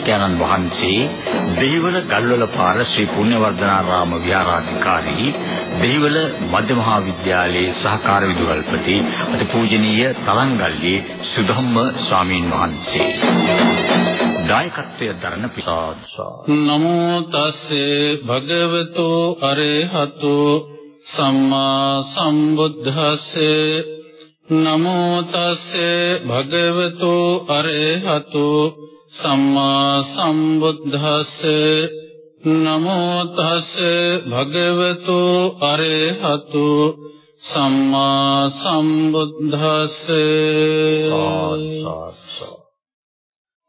අද දේශකයන්න් වහන්සේ දෙහිවල ගල්වල පාර ශ්‍රී පුණ්‍යවර්ධනාරාම විහාරාධිකාරී දෙහිවල මධ්‍ය මහා විද්‍යාලයේ සහකාර විදුහල්පති අතිපූජනීය තරංගල්ලේ සුධම්ම ස්වාමීන් වහන්සේ. දායකත්වයේ දරන පිසාද. නමෝ තස්සේ භගවතු අරහතෝ සම්මා සම්බුද්දස්සේ. නමෝ තස්සේ භගවතු අරහතෝ සම්මා සම්බුද්දස්සේ නමෝ තස්සේ භගවතු අරහතෝ සම්මා සම්බුද්දස්සේ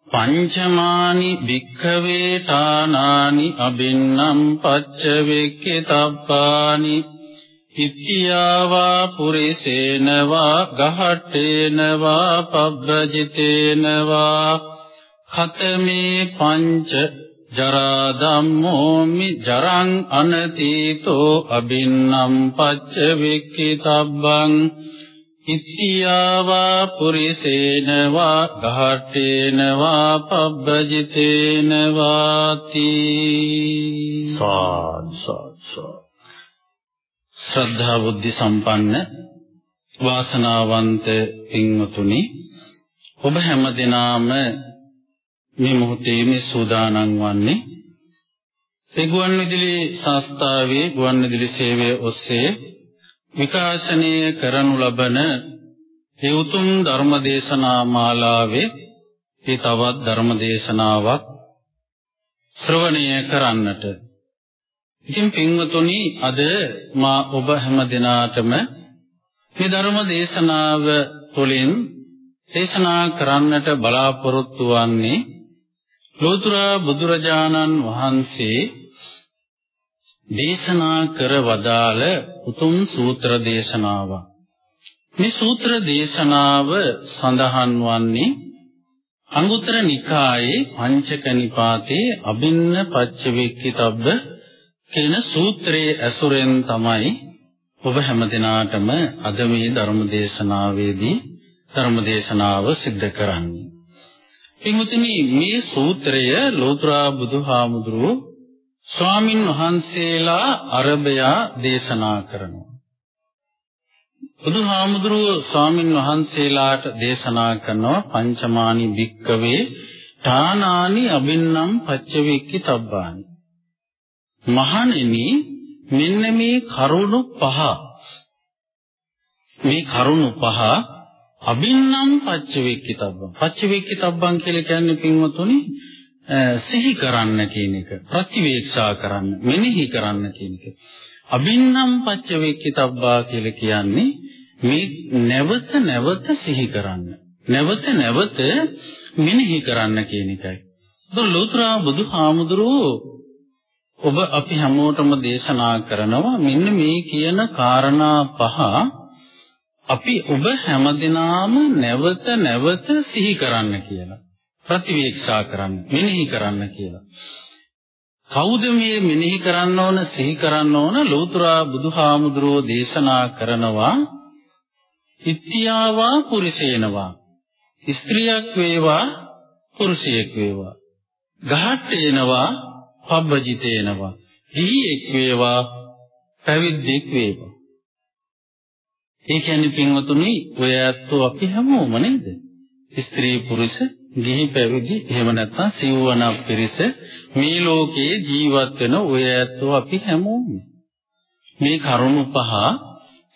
පංචමානි භික්ඛවේ තානානි අබින්නම් පච්ච වෙක්කිතබ්බානි ඉත්‍යාවා පුරිසේන වා ගහට්ටේන වා පබ්බජිතේන වා ඛතමේ පංච ජරා ධම්මෝ මි ජරං අනතීතෝ අබින්නම් පච්ච වෙක්කිතබ්බං ඉත්‍යාවා පුරිසේන වා ගහට්ටේන වා පබ්බජිතේන වාති සාද්. ශ්‍රද්ධා බුද්ධ සම්පන්න වාසනාවන්ත පින්වතුනි ඔබ හැම දිනාම මේ මොහොතේ මේ සූදානම් වන්නේ ඒ ගුවන් විදුලි සංස්ථාවේ ගුවන් විදුලි සේවය ඔස්සේ විකාශනය කරනු ලබන ඒ උතුම් ධර්ම දේශනා මාලාවේ ඒ තවත් ධර්ම දේශනාවක් ශ්‍රවණය කරන්නට. ඉතින් පින්වතුනි අද මා ඔබ හැම දිනාටම මේ ධර්ම දේශනාව තුළින් දේශනා කරන්නට බලාපොරොත්තු වන්නේ ලෝතර බුදුරජාණන් වහන්සේ දේශනා කර වදාළ උතුම් සූත්‍ර දේශනාවක්. මේ සූත්‍ර දේශනාව සඳහන් වන්නේ අංගුත්තර නිකායේ පංචක නිපාතේ අබින්න පච්චවේක්කිතබ්බ කියන සූත්‍රයේ ඇසුරෙන් තමයි ඔබ හැමදිනාටම අද මේ ධර්ම දේශනාවේදී ධර්ම දේශනාව සිද්ධ කරන්නේ. පින්වතුනි මේ සූත්‍රය ලෝතර බුදුහාමුදුරුවෝ ස්වාමින් වහන්සේලා අරබයා දේශනා කරනවා. බුදුහාමුදුරුවෝ ස්වාමින් වහන්සේලාට දේශනා කරනවා පංචමානි භික්කවේ ඨානානි අබින්නම් පච්චවේක්කි තබ්බානි. මහණෙනි මෙන්න මේ කරුණු පහ මේ කරුණු පහ අබින්නම් පච්චවේක්කිතබ්බං. පච්චවේක්කිතබ්බං කියලා කියන්නේ පින්වතුනි සිහි කරන්න කියන එක ප්‍රතිවේක්ෂා කරන්න මෙනෙහි කරන්න කියන එක. අබින්නම් පච්චවේක්කිතබ්බා කියලා කියන්නේ මේ නැවත නැවත සිහි කරන්න නැවත නැවත මෙනෙහි කරන්න කියන එකයි. දුලෝත්‍ර බුදුහාමුදුරුවෝ ඔබ අපි හැමෝටම දේශනා කරනවා මෙන්න මේ කියන කාරණා පහ අපි ඔබ හැමදිනාම නැවත නැවත සිහි කරන්න කියලා. ප්‍රතිවේක්ෂා කරන්න මෙනෙහි කරන්න කියලා. කවුද මේ මෙනෙහි කරන්න ඕන සිහි කරන්න ඕන ලෝතර බුදුහාමුදුරෝ දේශනා කරනවා ඉත්‍යාවා පුරිසේනවා ස්ත්‍රියක් වේවා පුරුෂයෙක් වේවා ගහට්ටේනවා පබ්බජිතේනවා ගිහියෙක් වේවා පැවිද්දෙක් වේවා ඒ කියන්නේ පින්වතුනි ඔය ඇත්තෝ අපි හැමෝම නේද? ස්ත්‍රී පුරුෂ ගිහි පැවිදි එහෙම නැත්නම් සිව්වන පිරිස මේ ලෝකයේ ජීවත් වෙන ඔය ඇත්තෝ අපි හැමෝම. මේ කරුණු පහ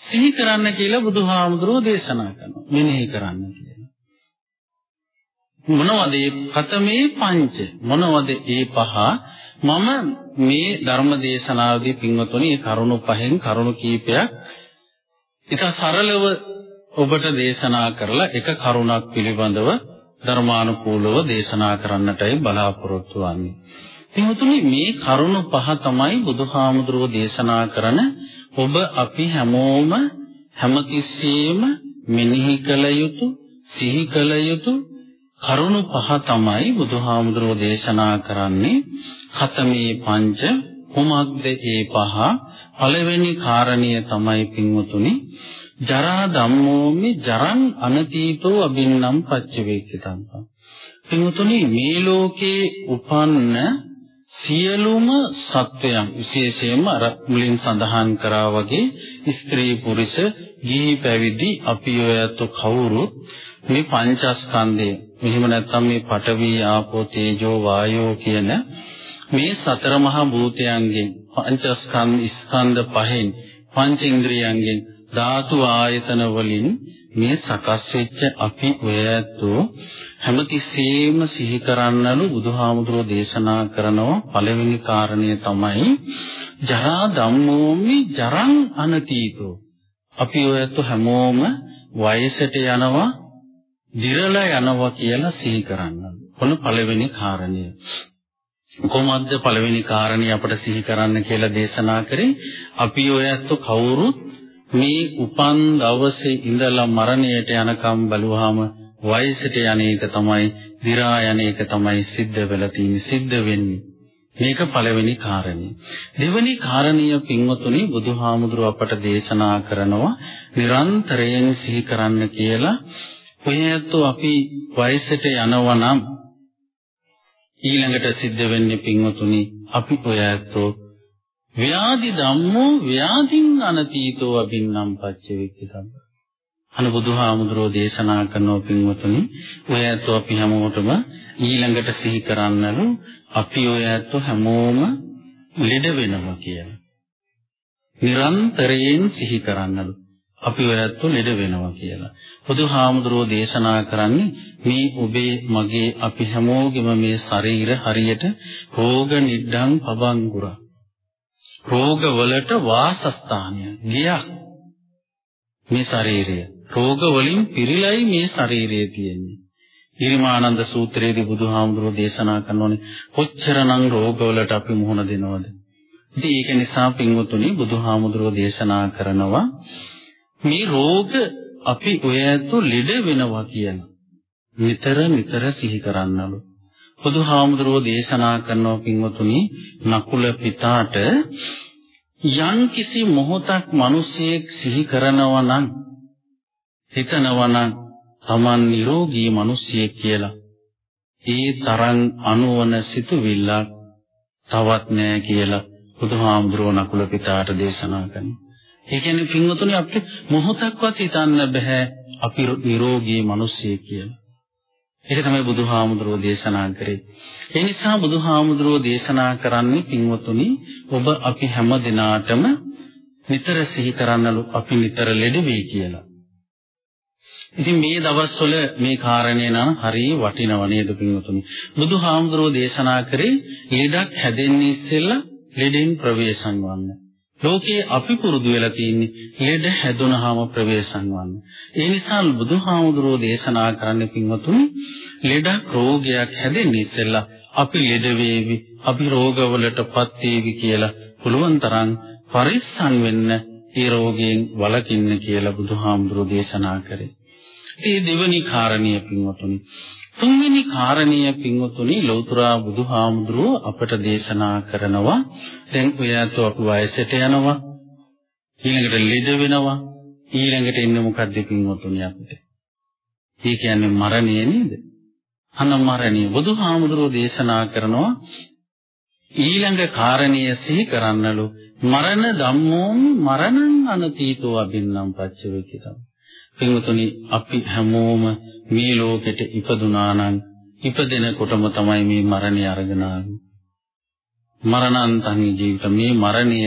සිහි කරන්න කියලා බුදුහාමුදුරෝ දේශනා කරනවා. මෙනෙහි කරන්න කියලා. මොනවද මේ පතමේ පංච? මොනවද මේ පහ? මම මේ ධර්ම දේශනාවේදී පින්වතුනි මේ කරුණු පහෙන් කරුණු කීපයක් එක සරලව ඔබට දේශනා කරලා එක කරුණක් පිළිබඳව ධර්මානුකූලව දේශනා කරන්නටයි බලාපොරොත්තු වෙන්නේ. එතකොට මේ කරුණ පහ තමයි බුදුහාමුදුරුවෝ දේශනා කරන ඔබ අපි හැමෝම හැමතිස්සෙම මෙනෙහි කළ යුතු සිහි කළ යුතු කරුණ පහ තමයි බුදුහාමුදුරුවෝ දේශනා කරන්නේ ඛතමේ පංච කුමක්ද ඒ පහ? පළවෙනි කාරණිය තමයි පින්වතුනි ජරා ධම්මෝමි ජරං අනතීතෝ අබින්නම් පච්චවේක්කිතම්ප පින්වතුනි මේ ලෝකේ උපන්න සියලුම සත්වයන් විශේෂයෙන්ම අර මුලින් සඳහන් කරා වගේ ස්ත්‍රී පුරුෂ ගිහි පැවිදි අපි ඔයත් කවුරුත් මේ පංචස්කන්ධය මෙහිම නැත්නම් මේ පඨවි ආපෝ තේජෝ වායෝ කියන මේ සතර මහා භූතයන්ගෙන් පංචස්කන්ධ ස්කන්ධ පහෙන් පංච ඉන්ද්‍රියයන්ගෙන් ධාතු ආයතන වලින් මේ සකස් වෙච්ච අපි ඔය ඇත්තෝ හැමතිස්සෙම සිහි කරන්නලු බුදුහාමුදුරෝ දේශනා කරනවා පළවෙනි කාරණය තමයි ජරා ධම්මෝමි ජරං අනතීතෝ අපි ඔය ඇත්තෝ හැමෝම වයසට යනවා දිරලා යනවා කියලා සිහි කරන්නලු. කොන පළවෙනි කාරණය. කොහොමද පළවෙනි කාරණේ අපට සිහි කරන්න කියලා දේශනා කරේ? අපි ඔය ඇත්තෝ කවුරුත් මේ උපන් දවසේ ඉඳලා මරණයට යනකම් බලුවාම වයසට යන එක තමයි දි รา යන එක තමයි සිද්ධ වෙලා තියෙන්නේ සිද්ධ වෙන්නේ. මේක පළවෙනි කාරණේ. දෙවෙනි කාරණීය පින්වතුනි බුදුහාමුදුරුව අපට දේශනා කරනවා නිරන්තරයෙන් සිහි කරන්න කියලා. ඔයයන්තු අපි වයසට යනවා නම් ඊළඟට සිද්ධ වෙන්නේ පින්වතුනි අපි ඔයයන්තු ව්‍යාධි ධම්මෝ ව්‍යාධින් අනතීතෝ අබින්නම් පච්චවේක්කිතම් අනු බුදුහාමුදුරෝ දේශනා කරනෝ පින්වතුනි ඔය ඇත්තෝ අපි හැමෝටම ඊළඟට සිහි කරන්නලු. අපි ඔය ඇත්තෝ හැමෝම ලෙඩ වෙනවා කියලා. නිරන්තරයෙන් සිහි කරන්නලු. අපි ඔය ඇත්තෝ ලෙඩ වෙනවා කියලා. බුදුහාමුදුරෝ දේශනා කරන්නේ මේ ඔබේ මගේ අපි හැමෝගෙම මේ ශරීර හරියට රෝග නිඩ්ඩං පබංගුරා රෝගවලට වාසස්ථානය ගියක් මේ ශරීරය. රෝග වලින් පිරීලයි මේ ශරීරය තියෙන්නේ. ඊරිමානන්ද සූත්‍රයේදී බුදුහාමුදුරෝ දේශනා කරනෝනේ කොච්චරනම් රෝගවලට අපි මුහුණ දෙනවද? ඉතින් ඒක නිසා පින්වතුනි බුදුහාමුදුරෝ දේශනා කරනවා මේ රෝග අපි ඔය ඇතු ලෙඩ වෙනවා කියන. නිතර නිතර සිහි කරන්නලු. බුදුහාමුදුරෝ දේශනා කරනවා පින්වතුනි නකුල පිතාට යම් කිසි මොහොතක් මිනිසෙක් සිහි කරනවා නම් හිතනවා නම් Taman නිරෝගී මිනිසියෙක් කියලා. ඒ තරම් අනුවන සිතුවිල්ලක් තවත් නෑ කියලා බුදුහාමුදුරෝ නකුල පිතාට දේශනා කරනවා. ඒ කියන්නේ පින්වතුනි අපිට මොහොතක්වත් හිතන්න බෑ අපි නිරෝගී මිනිසියෙක් කියලා. ඒක තමයි බුදුහාමුදුරෝ දේශනා කරේ. ඒ නිසා බුදුහාමුදුරෝ දේශනා කරන්නේ පින්වතුනි ඔබ අපි හැම දිනාටම නිතර සිහි කරන්නලු අපි නිතර ලෙඩ වෙයි කියලා. ඉතින් මේ දවස්වල මේ කාරණේ නම් හරිය වටිනව නේද පින්වතුනි. බුදුහාමුදුරෝ දේශනා කරේ ලෙඩක් හැදෙන්නේ ඉස්සෙල්ලා ලෙඩෙන් ප්‍රවේශම් වන්න. ලෝකේ අපි පුරුදු වෙලා තියෙන්නේ ලෙඩ හැදුනහම ප්‍රවේශම් වන්න. ඒ නිසා බුදුහාමුදුරෝ දේශනා කරන්නේ පින්වතුනි ලෙඩක් රෝගයක් හැදෙන්නේ ඉස්සෙල්ලා අපි ලෙඩ වේවි, අපි රෝගවලටපත් වේවි කියලා පුළුවන් තරම් පරිස්සම් වෙන්න ඒ රෝගයෙන් වළකින්න කියලා බුදුහාමුදුරෝ දේශනා කරේ. ඒ දෙවනි කාරණීය පින්වතුනි තුන්වෙනි කාරණීය පින්වතුනි ලෞතර බුදුහාමුදුරුව අපට දේශනා කරනවා. දැන් ඔයත් අපි වයසට යනවා. ඊළඟට ලෙඩ වෙනවා. ඊළඟට ඉන්න මොකද්ද පින්වතුනි අපිට? ඒ කියන්නේ මරණය නේද? අන්න මරණය බුදුහාමුදුරුව දේශනා කරනවා ඊළඟ කාරණීය සිහි කරන්නලු. මරණ ධම්මෝ මරණං අනතීතෝ අබින්නම් පච්චවේකිතම් පින්වතුනි අපි හැමෝම මේ ලෝකෙට ඉපදුනා නම් ඉපදෙනකොටම තමයි මේ මරණය අරගෙන ආවේ. මරණන්තං ජීවිත මේ මරණය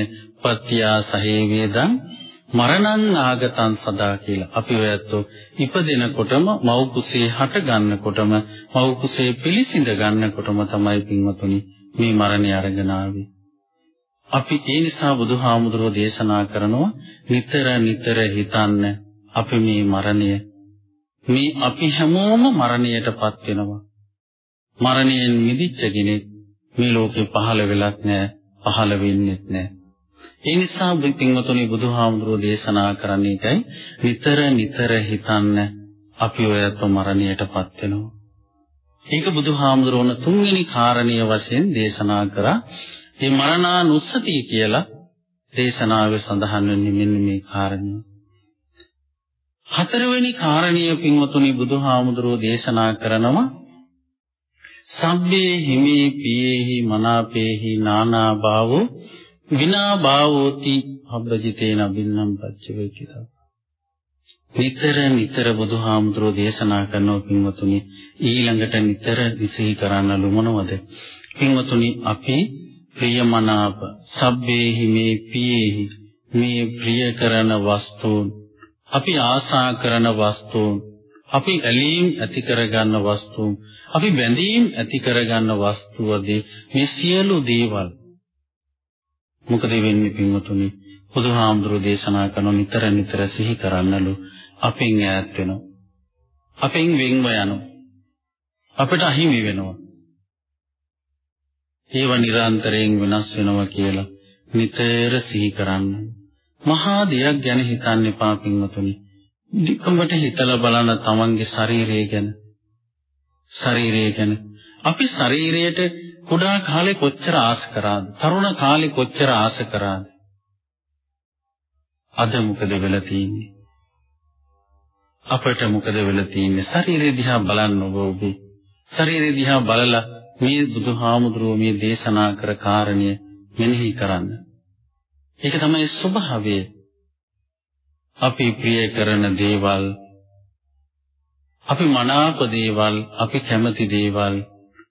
පත්‍යා සහේ වේදං මරණං ආගතං සදා කියලා අපි ඔයත්ෝ ඉපදෙනකොටම මව් කුසේ හට ගන්නකොටම මව් කුසේ පිළිසිඳ ගන්නකොටම තමයි පින්වතුනි මේ මරණය අරගෙන ආවේ. අපි ඒ නිසා බුදුහාමුදුරෝ දේශනා කරනවා නිතර නිතර හිතන්න අපි මේ මරණය මේ අපි හැමෝම මරණයටපත් වෙනවා. මරණයෙන් මිදිච්ච කෙනෙක් මේ ලෝකේ පහළ වෙලත් නැහැ, පහළ වෙන්නෙත් නැහැ. ඒ නිසා පින්වතුනි බුදුහාමුදුරෝ දේශනා කරන්නේ ඒකයි නිතර නිතර හිතන්න අපි ඔයත් මරණයටපත් වෙනවා. ඒක බුදුහාමුදුරෝන තුන්වෙනි කාරණීය වශයෙන් දේශනා කරා. මේ මරණානුස්සතිය කියලා දේශනාවේ සඳහන් වෙන්නේ මෙන්න මේ කාරණේ. හතරවෙනි කාරණීය පින්වතුනි බුදුහාමුදුරෝ දේශනා කරනවා සබ්බේ හිමේ පියේහි මනාපේහි නානා භාවෝ විනා භාවෝති අබ්බජිතේන බින්නම් පච්චවේ කියලා. නිතර නිතර බුදුහාමුදුරෝ දේශනා කරනවා පින්වතුනි ඊළඟට නිතර විසී කරන්නලු මොනවද? පින්වතුනි අපි ප්‍රියමනාප සබ්බේහි මේ පියේහි මේ ප්‍රිය කරන වස්තුන් අපි ආසා කරන වස්තුන් අපි ඇලීම් ඇති කරගන්න වස්තුන් අපි බැඳීම් ඇති කරගන්න වස්තුවදී මේ සියලු දේවල්. මොකද වෙන්නේ පින්වතුනි? බුදුහාමුදුරෝ දේශනා කරන නිතර නිතර සිහි කරන්නලු. අපෙන් ඈත් වෙනවා. අපෙන් වෙන්ව යනවා. අපිට අහිමි වෙනවා. ඒව නිරන්තරයෙන් වෙනස් වෙනවා කියලා නිතර සිහි කරන්න. මහා දෙයක් ගැන හිතන්න එපා පින්වතුනි. නිකම්මට හිතලා බලන තමන්ගේ ශරීරය ගැන. ශරීරය ගැන. අපි ශරීරයට කුඩා කාලේ කොච්චර ආස කරාද? තරුණ කාලේ කොච්චර ආස කරාද? අද මොකද වෙලා තියෙන්නේ? අපට මොකද වෙලා තියෙන්නේ? ශරීරය දිහා බලන්න ඔබ ඔබේ. ශරීරය දිහා බලලා මේ බුදුහාමුදුරුවෝ මේ දේශනා කර කාරණය මෙනෙහි කරන්න. ඒක තමයි ස්වභාවය. අපි ප්‍රිය කරන දේවල් අපි මනාප දේවල් අපි කැමති දේවල්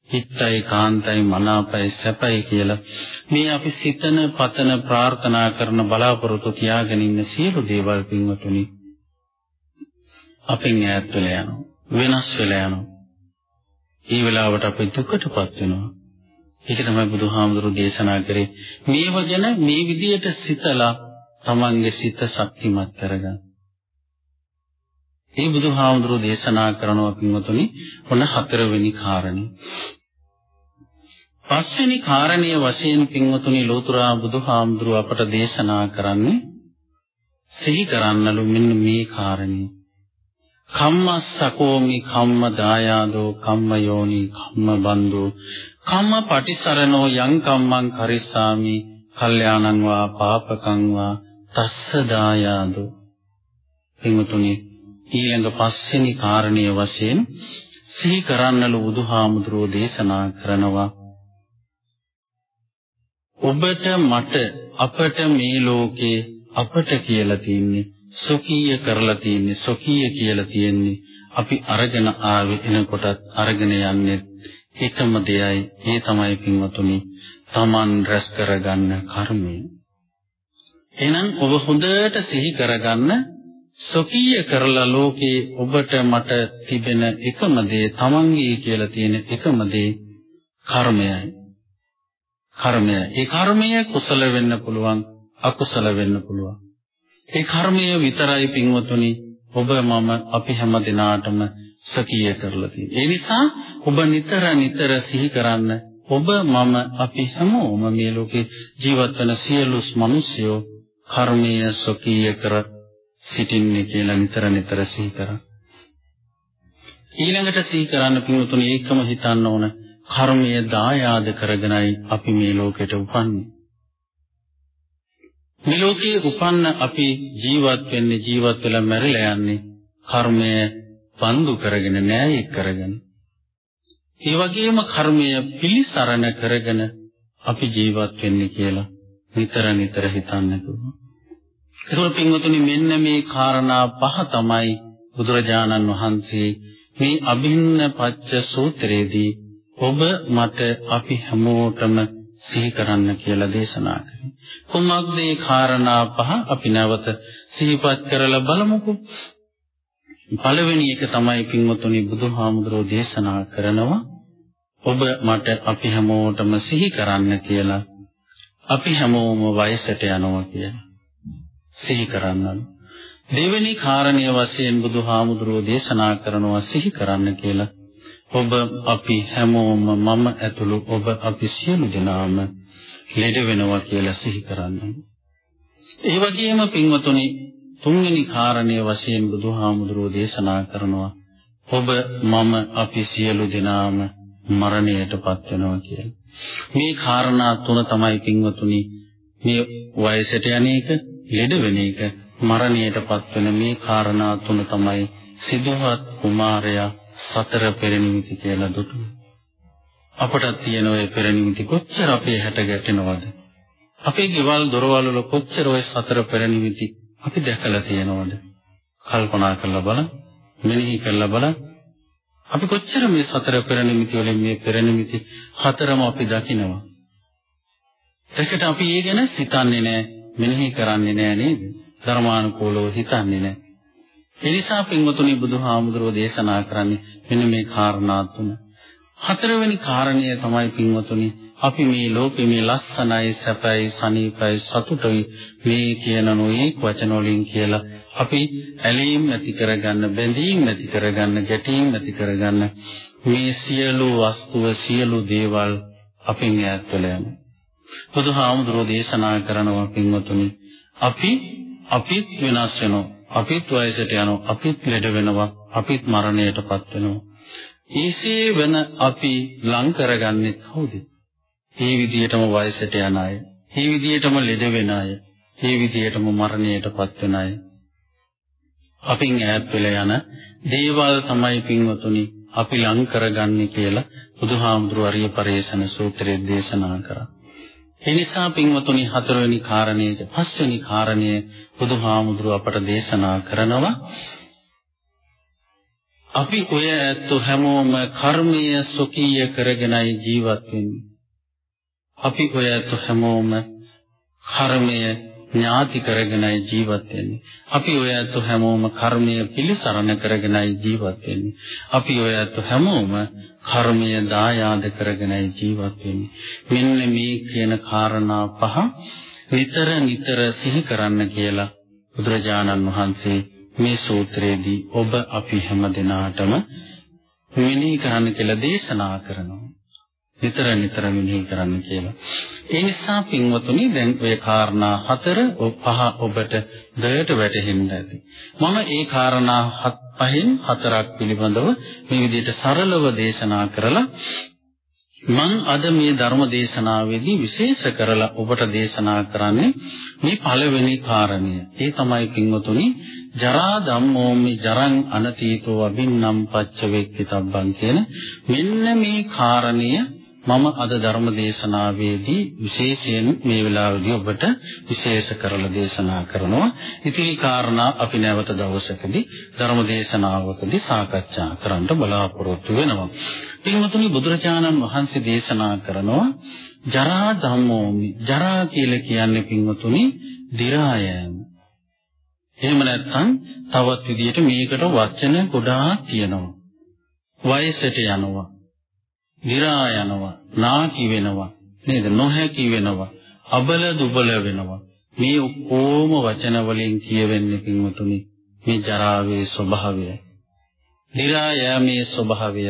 හිතයි කාන්තයි මනාපයි සැපයි කියලා මේ අපි සිතන පතන ප්‍රාර්ථනා කරන බලාපොරොත්තු තියාගෙන ඉන්න සියලු දේවල් පින්වතුනි අපෙන් ඈත් වෙලා යනවා වෙනස් වෙලා යනවා. ඒ වෙලාවට අපි දුකටපත් වෙනවා. ඒක තමයි බුදුහාමුදුරු දේශනා කරේ මේව ගැන මේ විදියට සිතලා තමන්ගේ සිත ශක්තිමත් කරගන්න. ඒ බුදුහාමුදුරෝ දේශනා කරනවා පින්වතුනි ඔන්න හතරවෙනි කාරණේ. පස්වෙනි කාරණය වශයෙන් පින්වතුනි ලෝතුරා බුදුහාමුදුරුව අපට දේශනා කරන්නේ සිහි කරන්නලු මෙන්න මේ කාරණේ. කම්මස්සකෝමි කම්ම දායාදෝ කම්ම යෝනි කම්ම බන්දෝ. කම්ම පටිසරණෝ යං කම්මං කරිස්සාමි කල්යාණං වා පාපකං වා තස්ස දායාදු. පින්තුනි ඊළඟ පස්වෙනි කාරණීය වශයෙන් සිහි කරන්නලු බුදුහාමුදුරෝ දේශනා කරනවා. ඔබට මට අපට මේ ලෝකේ අපට කියලා තින්නේ සොකීය කරලා තින්නේ සොකීය කියලා තියන්නේ අපි අරගෙන ආවේ එනකොටත් අරගෙන යන්නේ එකම දෙයයි ඒ තමයි පින්වතුනි Taman රැස් කරගන්න කර්මය එහෙනම් ඔබ හොඳට සිහි කරගන්න සොකීය කරලා ලෝකේ ඔබට මට තිබෙන එකම දේ තමන්ගේ කියලා තියෙන එකම දේ කර්මයයි. කර්මය. ඒ කර්මය කුසල වෙන්න පුළුවන් අකුසල වෙන්න පුළුවන්. ඒ කර්මය විතරයි පින්වතුනි ඔබ මම අපි හැම දිනාටම සකීය කරලා තියෙන්නේ. ඒ නිසා ඔබ නිතර නිතර සිහි කරන්න ඔබ මම අපි හැමෝම මේ ලෝකේ ජීවත් වෙන සියලු මිනිස්යෝ කර්මීය සොකීය කර සිටින්නේ කියලා නිතර නිතර සිහි කරා. ඊළඟට සිහි කරන්න පින්වතුනි ඒකම හිතන්න ඕන කර්මය දායාද කරගෙනයි අපි මේ ලෝකෙට උපන්නේ. මේ ලෝකයේ උපන්න අපි ජීවත් වෙන්නේ ජීවත් වෙලා මැරිලා යන්නේ කර්මය බඳු කරගෙන න්යාය කරගෙන. ඒ වගේම කර්මය පිළිසරණ කරගෙන අපි ජීවත් වෙන්නේ කියලා නිතර නිතර හිතන්නකෝ. ඒකෝ පින්වතුනි මෙන්න මේ කාරණා පහ තමයි බුදුරජාණන් වහන්සේ මේ අභින්න පච්ච සූත්‍රයේදී ඔබ මට අපි හැමෝටම සිහි කරන්න කියලා දේශනා කරේ. කොහොමද මේ කාරණා පහ අපි නැවත සිහිපත් කරලා බලමුකෝ. පළවෙනි එක තමයි පින්වතුනි බුදුහාමුදුරෝ දේශනා කරනවා ඔබ මට අපි හැමෝටම සිහි කරන්න කියලා අපි හැමෝම වයසට යනවා කියලා. සිහි කරන්නලු. දෙවෙනි කාරණය වශයෙන් බුදුහාමුදුරුවෝ දේශනා කරනවා සිහි කරන්න කියලා. ඔබ අපි හැමෝම මම ඇතුළු ඔබ අපි සියලු දෙනාම ලෙඩ වෙනවා කියලා සිහි කරන්න. ඒ වගේම පින්වතුනි තුන්වෙනි කාරණය වශයෙන් බුදුහාමුදුරුවෝ දේශනා කරනවා ඔබ මම අපි සියලු දෙනාම මරණයටපත් වෙනවා කියලා. මේ කාරණා තුන තමයි පින්වතුනි මේ වයසට යන්නේක, ලෙඩ වෙන එක, මරණයටපත් වෙන මේ කාරණා තුන තමයි සිදුවත් කුමාරයා සතර පෙරනිමිති කියලා දුටු. අපටත් තියෙන ওই පෙරනිමිති කොච්චර අපේ හැට ගැටෙනවද? අපේ ගෙවල් දොරවල් වල කොච්චර ওই සතර පෙරනිමිති අපි දැකලා තියෙනවද? කල්පනා කරලා බලන්න, මෙනෙහි කරලා බලන්න. අපි කොච්චර මේ සතර පෙරනිමිති වලින් මේ පෙරනිමිති හතරම අපි දකිනවා. ඒකට අපි ඒ ගැන සිතන්නේ නැහැ, මෙනෙහි කරන්නේ නැහැ නේද? ධර්මානුකූලව හිතන්නේ නැහැ. ඒ නිසා පින්වතුනි බුදුහාමුදුරෝ දේශනා කරන්නේ මෙන්න මේ කාරණා තුන. හතරවෙනි කාරණය තමයි පින්වතුනි අපි මේ ලෝකෙ මේ ලස්සනයි සැපයි සනීපයි සතුටුයි මේ කියන නොයේ වචන වලින් කියලා අපි ඇලීම් ඇති කරගන්න බැඳීම් ඇති කරගන්න ගැටීම් ඇති කරගන්න මේ සියලු වස්තුව සියලු දේවල් අපින් ඈත් වෙලා යනවා බුදුහාමුදුරෝ දේශනා කරනවා පින්වතුනි අපි අපිත් වෙනස් වෙනවා අපිත් වයසට යනවා අපිත් ලෙඩ වෙනවා අපිත් මරණයටපත් වෙනවා ඊසේ වෙන අපි ලං කරගන්නේ කවුද? මේ විදියටම වයසට යන අය, මේ විදියටම ලෙඩ වෙන අය, මේ විදියටම මරණයටපත් වෙන අය. අපින් ඈත් වෙලා යන දේවල් තමයි පින්වතුනි අපි ලං කරගන්නේ කියලා බුදුහාමුදුරු අරිය පරේසන සූත්‍රයේ දේශනා කරා. ඒ නිසා පින්වතුනි හතරවෙනි කාරණේට පස්වෙනි කාරණය බුදුහාමුදුරු අපට දේශනා කරනවා අපි ඔය ඇත්තෝ හැමෝම කර්මීය සොකීය කරගෙනයි ජීවත් වෙන්නේ. අපි ඔය ඇත්තෝ හැමෝම කර්මය ඥාති කරගෙනයි ජීවත් වෙන්නේ. අපි ඔය ඇත්තෝ හැමෝම කර්මය පිළිසරණ කරගෙනයි ජීවත් වෙන්නේ. අපි ඔය ඇත්තෝ හැමෝම කර්මය දායාද කරගෙනයි ජීවත් වෙන්නේ. මෙන්න මේ කියන කාරණා පහ නිතර නිතර සිහි කරන්න කියලා බුදුරජාණන් වහන්සේ මේ සූත්‍රයේදී ඔබ අපි හැම දිනාටම මෙනෙහි කරන්න කියලා දේශනා කරනවා. නිතර නිතර මෙනෙහි කරන්න කියලා. ඒ නිසා පින්වතුනි දැන් ඔය කාරණා හතර පහ ඔබට දයට වැටහෙන්න ඇති. මම ඒ කාරණා පහෙන් හතරක් පිළිබඳව මේ විදිහට සරලව දේශනා කරලා මම අද මේ ධර්ම දේශනාවේදී විශේෂ කරලා ඔබට දේශනා කරන්නේ මේ පළවෙනි කාරණය. ඒ තමයි පින්වතුනි ජරා ධම්මෝමි ජරං අනතීතෝ අබින්නම් පච්ච වේක්කිතබ්බං කියන මෙන්න මේ කාරණය මම අද ධර්ම දේශනාවේදී විශේෂයෙන් මේ වෙලාවේදී ඔබට විශේෂ කරලා දේශනා කරනවා. ඉතිරි කාරණා අපි නැවත දවසකදී ධර්ම දේශනාවකදී සාකච්ඡා කරන්න බලාපොරොත්තු වෙනවා. පින්වතුනි බුදුරජාණන් වහන්සේ දේශනා කරනවා ජරා ධම්මෝමි ජරා කියලා කියන්නේ පින්වතුනි දි รา යෑම. එහෙම නැත්නම් තවත් විදිහට මේකට වචන ගොඩාක් තියෙනවා. වයසට යනවා. දිරා යනවා, නාකි වෙනවා, නේද? නොහැකි වෙනවා, අබල දුබල වෙනවා. මේ ඔක්කොම වචන වලින් කියවෙන්නේ පින්වතුනි මේ ජරාවේ ස්වභාවය. දිරා යෑමේ ස්වභාවය.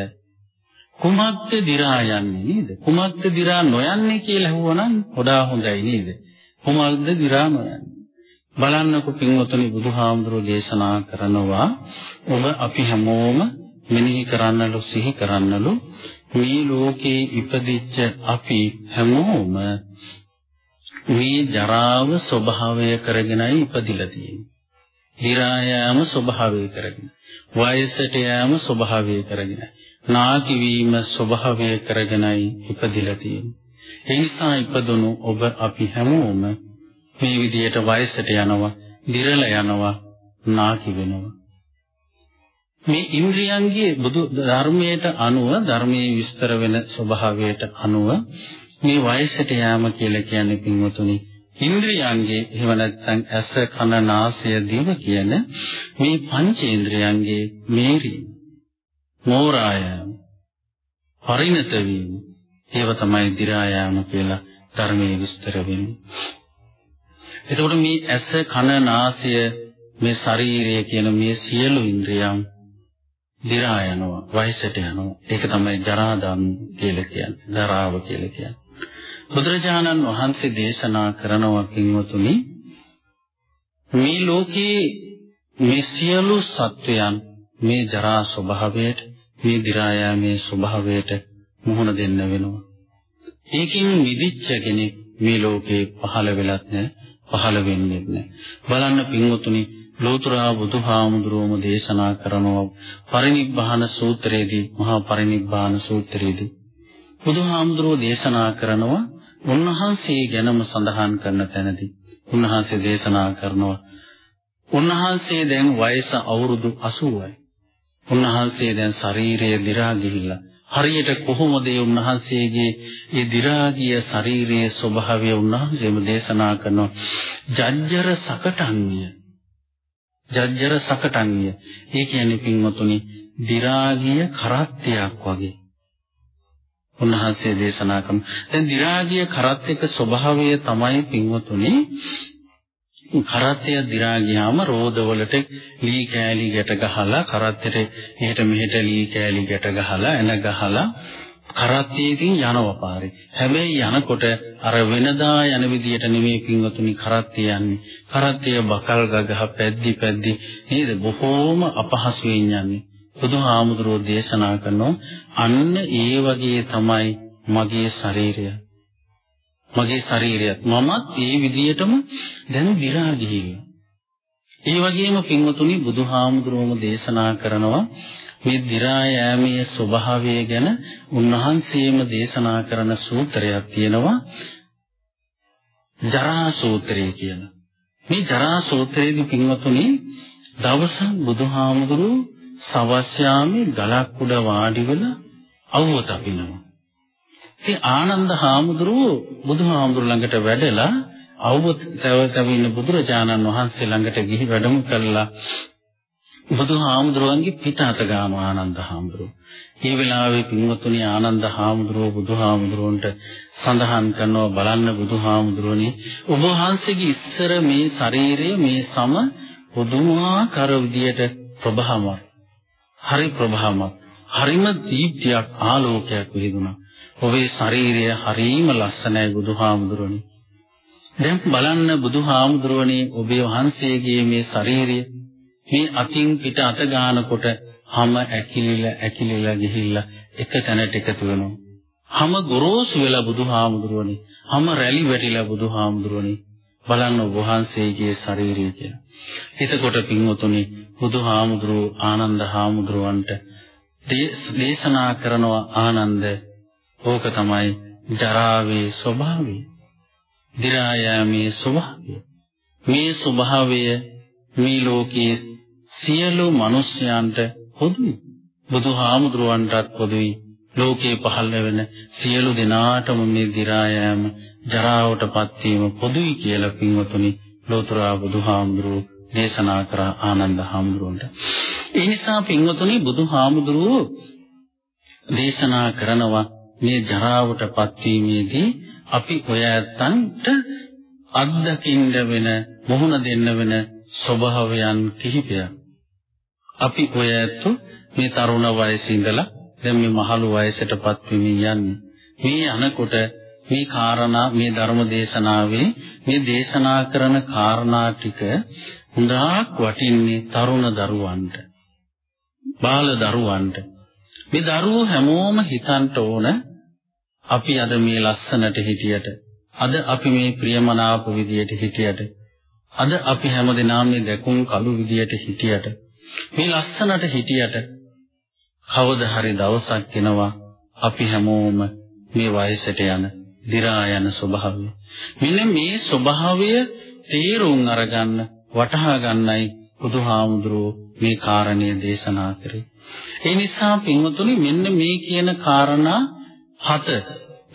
කුමක්ද දිරා යන්නේ නේද? කුමක්ද දිරා නොයන්නේ කියලා අහුවනම් වඩා හොඳයි නේද? කුමක්ද දිරා නොයන්නේ? බලන්නකො පින්වතුනි බුදුහාමුදුරෝ දේශනා කරනවා ඔබ අපි හැමෝම මෙනෙහි කරන්නලු සිහි කරන්නලු මේ ලෝකේ ඉපදිච්ච අපි හැමෝම මේ ජරාව ස්වභාවය කරගෙනයි ඉපදිලා තියෙන්නේ. දිරා යාම ස්වභාවය කරගෙන. වයසට යාම ස්වභාවය කරගෙන. නාකි වීම ස්වභාවය කරගෙනයි ඉපදිලා තියෙන්නේ. ඒ නිසා ඉපදුණු ඔබ අපි හැමෝම මේ විදියට වයසට යනවා, දිරලා යනවා, නාකි වෙනවා. මේ ඉන්ද්‍රියන්ගේ බුදු ධර්මයට අනුව ධර්මයේ විස්තර වෙන ස්වභාවයට අනුව මේ වයසට යාම කියලා කියන්නේ පින්වතුනි ඉන්ද්‍රියන්ගේ එහෙම නැත්නම් ඇස කන නාසය දිව කියන මේ පංචේන්ද්‍රයන්ගේ මේරි මෝරාය පරිණත වීම ඒව තමයි දි รา යාම කියලා ධර්මයේ විස්තර වෙන්නේ. එතකොට මේ ඇස කන නාසය මේ ශරීරය කියන මේ සියලු ඉන්ද්‍රියන් දිරා යනවා වයසට යනවා. ඒක තමයි ජරා දම් කියලා කියන්නේ ජරාව කියලා කියන්නේ. බුදුරජාණන් වහන්සේ දේශනා කරනවා කින්වතුනි මේ ලෝකේ මේ සියලු සත්වයන් මේ ජරා ස්වභාවයට මේ දිරා යාමේ ස්වභාවයට මුහුණ දෙන්න වෙනවා. ඒකෙන් මිදිච්ච කෙනෙක් මේ ලෝකේ පහළ වෙලත් නැහැ පහළ වෙන්නේ නැහැ බලන්න පින්වතුනි ලෝතර බුදුහාමුදුරුවම දේශනා කරනවා පරිනිබ්බාන සූත්‍රයේදී මහා පරිනිබ්බාන සූත්‍රයේදී බුදුහාමුදුරුවෝ දේශනා කරනවා උන්වහන්සේ ගැනම සඳහන් කරන තැනදී උන්වහන්සේ දේශනා කරනවා උන්වහන්සේ දැන් වයස අවුරුදු 80යි. උන්වහන්සේ දැන් ශරීරය දි รา ගිහිල්ලා හරියට කොහොමද ඒ උන්වහන්සේගේ ඒ දි รา ගිය ශරීරයේ ස්වභාවය උන්වහන්සේම දේශනා කරනවා ජජ්ජර සකටන්‍ය ජජ්ජර සකටන්ිය. ඒ කියන්නේ පින්වතුනි දිරාගිය කරත්තයක් වගේ. උන්වහන්සේ දේශනා කරන. දැන් දිරාගිය කරත්තයක ස්වභාවය තමයි පින්වතුනි කරත්තය දිරා ගියාම රෝදවලට ලී කෑලි ගැට ගහලා කරත්තෙට එහෙට මෙහෙට ලී කෑලි ගැට ගහලා එන ගහලා කරත්තයකින් යනවා පාරේ. හැබැයි යනකොට අර වෙනදා යන විදියට නෙමෙයි පින්වතුනි කරත්තය යන්නේ. කරත්තය බකල් ගගහ පැද්දි පැද්දි නේද බොහෝම අපහසුයෙන් යන්නේ. බුදුහාමුදුරෝ දේශනා කරනවා අන්න ඒ වගේ තමයි මගේ ශරීරය. මගේ ශරීරයත් මමත් ඒ විදියටම දැන් දි รา ගිහිල්ලා. ඒ වගේම පින්වතුනි බුදුහාමුදුරුවම දේශනා කරනවා මේ දි รา යෑමේ ස්වභාවය ගැන උන්වහන්සේම දේශනා කරන සූත්‍රයක් තියෙනවා ජරා සූත්‍රය කියලා. මේ ජරා සූත්‍රයේදී පින්වතුනි දවසක් බුදුහාමුදුරුවෝ සවස් යාමේ ගලක් උඩ වාඩි වෙලා අවුව තපිනවා. ඉතින් ආනන්ද හාමුදුරුවෝ බුදුහාමුදුරු ළඟට වැඩලා අවුත් තව තව ඉන්න බුදුරජාණන් වහන්සේ ළඟට ගිහි වැඩම කළා බුදුහාමුදුරුවන්ගේ පිට අත ගාන ආනන්ද හාමුදුරුවෝ. මේ වෙලාවේ පින්වතුනි ආනන්ද හාමුදුරුවෝ බුදුහාමුදුරුවන්ට සඳහන් කරනවා බලන්න බුදුහාමුදුරුවනි ඔබ වහන්සේගේ ඉස්සර මේ ශරීරය මේ සම පුදුමාකාර විදියට ප්‍රභාමවත්. හරි ප්‍රභාමවත්. හරිම දීප්තියක් ආලෝකයක් විහිදුණා. ඔබේ ශරීරය හරීම ලස්සනයි බුදුහාමුදුරනේ. දැන් බලන්න බුදුහාමුදුරනේ ඔබේ වහන්සේගේ මේ ශරීරය මේ අතින් පිට අත ගන්නකොට හැම ඇකිලිලා ඇකිලිලා ගිහිල්ලා එක තැනට එකතු වෙනවා. හැම ගොරෝසු වෙලා බුදුහාමුදුරනේ. හැම රැලි වැටිලා බුදුහාමුදුරනේ. බලන්න ඔබ වහන්සේගේ ශරීරය කියලා. එතකොට පින්වතුනි බුදුහාමුදුරුවෝ ආනන්ද හාමුදුරුවන්ට දේශනා කරනවා ආනන්ද ඕක තමයි ජරාවේ ස්වභාවය. දි รา යෑමේ ස්වභාවය. මේ ස්වභාවය මේ ලෝකයේ සියලු මිනිස්යන්ට පොදුයි. බුදුහාමුදුරුවන්ටත් පොදුයි. ලෝකේ පහළ වෙන සියලු දෙනාටම මේ දි รา යෑම ජරාවටපත් වීම පොදුයි කියලා පින්වතුනි ලෝතර බුදුහාමුදුරුවෝ දේශනා කර ආනන්ද හාමුදුරුවන්ට. ඒ නිසා පින්වතුනි බුදුහාමුදුරුවෝ දේශනා කරනවා මේ ජරාවටපත් වීමේදී අපි ඔය ඇත්තන්ට අත්දකින්න වෙන මොහොන දෙන්න වෙන ස්වභාවයන් කිහිපයක්. අපි ඔය ඇත්තු මේ තරුණ වයසේ ඉඳලා දැන් මේ මහලු වයසටපත් වෙමින් යන්නේ. මේ අනකොට මේ කාරණා මේ ධර්ම දේශනාවේ මේ දේශනා කරන කාරණා ටික හුඟක් වටින්නේ තරුණ දරුවන්ට. බාල දරුවන්ට. මේ දරුවෝ හැමෝම හිතන්න ඕන අපි අද මේ ලස්සනට හිටියට අද අපි මේ ප්‍රියමනාප විදියට හිටියට අද අපි හැමදෙනාම මේ දැකුම් කළු විදියට හිටියට මේ ලස්සනට හිටියට කවදා හරි දවසක් එනවා අපි හැමෝම මේ වයසට යන දි รา යන ස්වභාවය මෙන්න මේ ස්වභාවය තේරුම් අරගන්න වටහා ගන්නයි බුදුහාමුදුරුවෝ මේ කාරණය දේශනා කරේ. ඒ නිසා පින්වතුනි මෙන්න මේ කියන කාරණා හත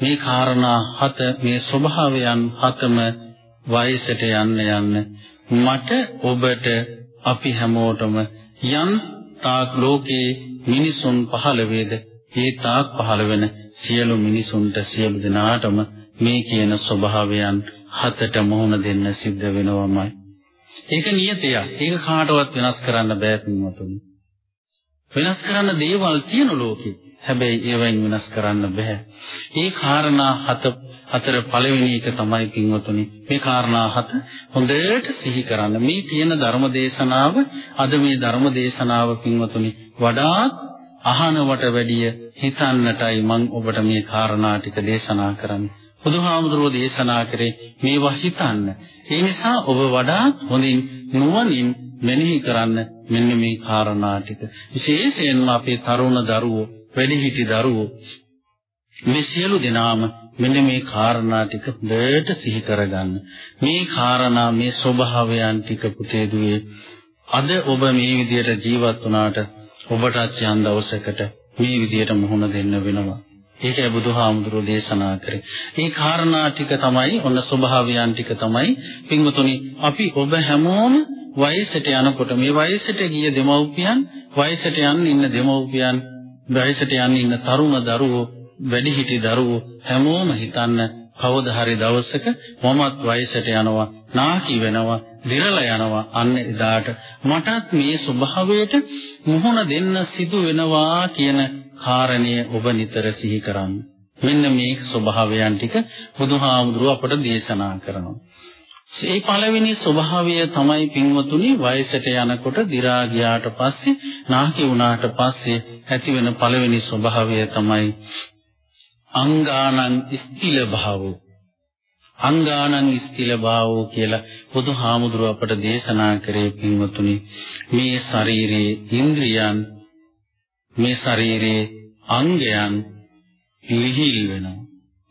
මේ කාරණා හත මේ ස්වභාවයන් හතම වයසට යන්න යන්න මට ඔබට අපි හැමෝටම යම් තාක් ලෝකේ මිනිසුන් පහළ වේද ඒ තාක් පහළ වෙන සියලු මිනිසුන්ට සියලු දෙනාටම මේ කියන ස්වභාවයන් හතට මුහුණ දෙන්න සිද්ධ වෙනවමයි ඒක නියතයක්. ඒක කාටවත් වෙනස් කරන්න බෑ පින්වතුනි. වෙනස් කරන්න දේවල් තියෙන ලෝකේ. හැබැයි ඒවෙන් වෙනස් කරන්න බෑ. මේ කාරණා හත හතර පළවෙනි එක තමයි පින්වතුනි. මේ කාරණා හත හොඳට සිහි කරන්න. මේ තියෙන ධර්ම දේශනාව අද මේ ධර්ම දේශනාව පින්වතුනි වඩාත් අහනවට වැඩිය හිතන්නටයි මම ඔබට මේ කාරණා ටික දේශනා කරන්නේ. බුදුහාමුදුරුවෝ දේශනා කරේ මේවා හිතන්න. ඒ නිසා ඔබ වඩාත් හොඳින් නුවණින් මෙනෙහි කරන්න මෙන්න මේ කාරණා ටික. විශේෂයෙන්ම අපේ තරුණ දරුවෝ, වැඩිහිටි දරුවෝ මේ සියලු දෙනාම මෙන්න මේ කාරණා ටික හොඳට සිහි කරගන්න. මේ කාරණා මේ ස්වභාවයන් ටික පුතේ දුවේ අද ඔබ මේ විදියට ජීවත් වුණාට ඔබටත් යම් දවසකට මේ විදියට මුහුණ දෙන්න වෙනවා. ඒකයි බුදුහාමුදුරෝ දේශනා කරේ. මේ කාරණා ටික තමයි ඔන්න ස්වභාවයන් ටික තමයි පින්වතුනි අපි ඔබ හැමෝම වයසට යනකොට මේ වයසට ගිය දෙමව්පියන් වයසට යන්න ඉන්න දෙමව්පියන් වයසට යන්න ඉන්න තරුණ දරුවෝ වැඩිහිටි දරුවෝ හැමෝම හිතන්න කවදා හරි දවසක මමත් වයසට යනවා නාකි වෙනවා දිරලා යනවා අන්න එදාට මටත් මේ ස්වභාවයට මුහුණ දෙන්න සිදු වෙනවා කියන කාරණය ඔබ නිතර සිහි කරන්න. මෙන්න මේ ස්වභාවයන් ටික බුදුහාමුදුරුව අපට දේශනා කරනවා. ඒ පළවෙනි ස්වභාවය තමයි පින්වතුනි වයසට යනකොට දි รา ගියාට පස්සේ නාකි වුණාට පස්සේ ඇතිවෙන පළවෙනි ස්වභාවය තමයි අංගානං ස්තිල භාවෝ. අංගානං ස්තිල භාවෝ කියලා බුදුහාමුදුරුව අපට දේශනා කරේ පින්වතුනි. මේ ශරීරයේ ඉන්ද්‍රියන් මේ ශරීරයේ අංගයන් ලිහිල් වෙනවා.